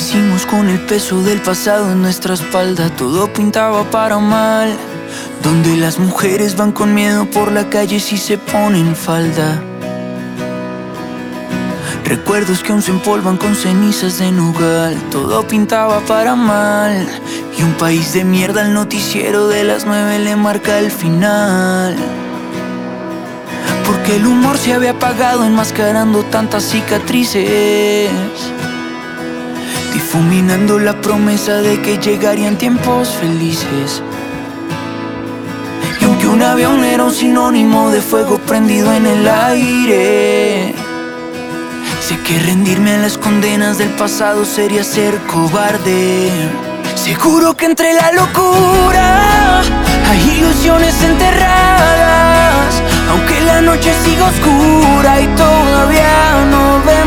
Crecimos con el peso del pasado en nuestra espalda, todo pintaba para mal. Donde las mujeres van con miedo por la calle si se ponen falda. Recuerdos que aún se empolvan con cenizas de nogal, todo pintaba para mal. Y un país de mierda al noticiero de las nueve le marca el final. Porque el humor se había apagado enmascarando tantas cicatrices. Difuminando la promesa de que llegarían tiempos felices. Y aunque un avión era un sinónimo de fuego prendido en el aire. Sé que rendirme a las condenas del pasado sería ser cobarde. Seguro que entre la locura hay ilusiones enterradas. Aunque la noche siga oscura y todavía no vemos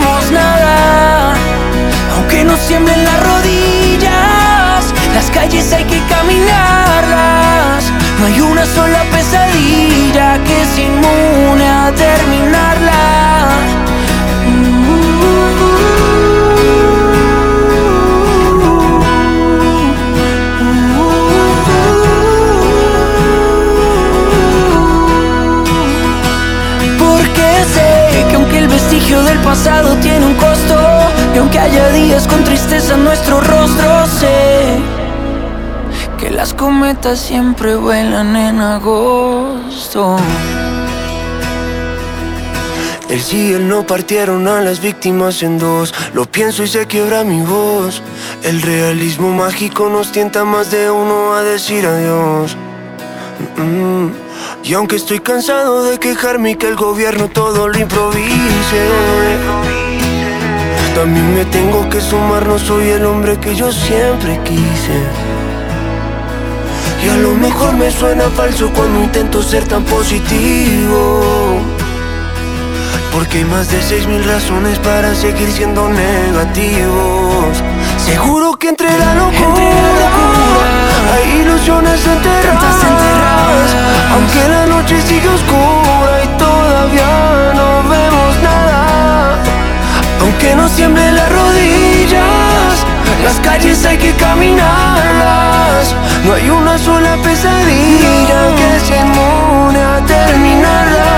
Una sola pesadilla que se inmune a terminarla. Porque sé que aunque el vestigio del pasado tiene un costo, y aunque haya días con tristeza en nuestro rostro, sé las cometas siempre vuelan en agosto. El no partieron a las víctimas en dos. Lo pienso y se quiebra mi voz. El realismo mágico nos tienta más de uno a decir adiós. Y aunque estoy cansado de quejarme y que el gobierno todo lo improvise, también me tengo que sumar, no soy el hombre que yo siempre quise. Y a lo mejor me suena falso cuando intento ser tan positivo. Porque hay más de seis mil razones para seguir siendo negativos. Seguro que entre la locura, hay ilusiones enterradas. Aunque la noche sigue oscura y todavía no vemos nada. Aunque nos tiemblen las rodillas, las calles hay que caminarlas. No hay una sola pesadilla que se inmune a terminarla.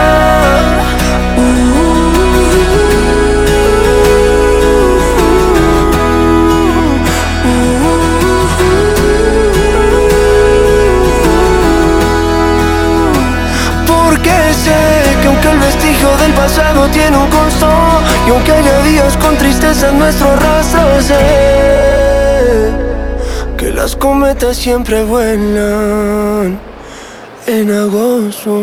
Porque sé que aunque el vestigio del pasado tiene un costo Y aunque haya días con tristeza en nuestro rastro Sé las cometas siempre vuelan en agosto.